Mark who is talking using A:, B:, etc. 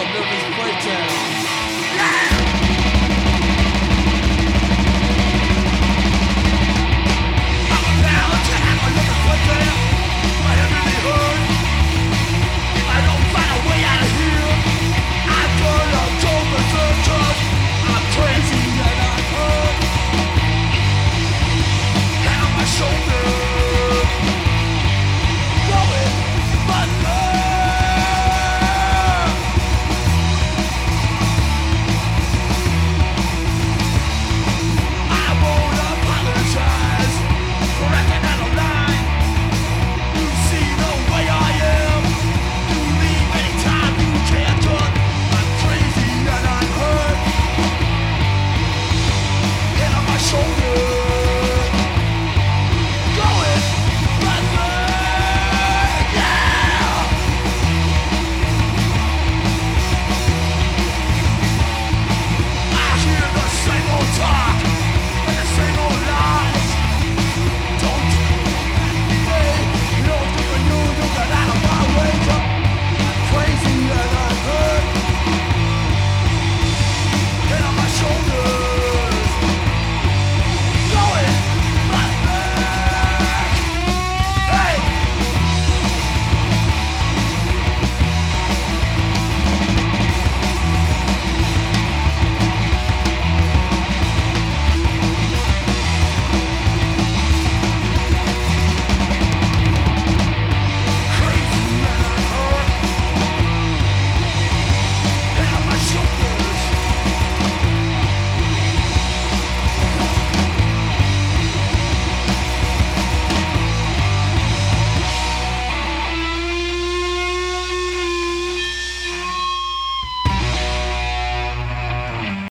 A: called Nervous Breakdown.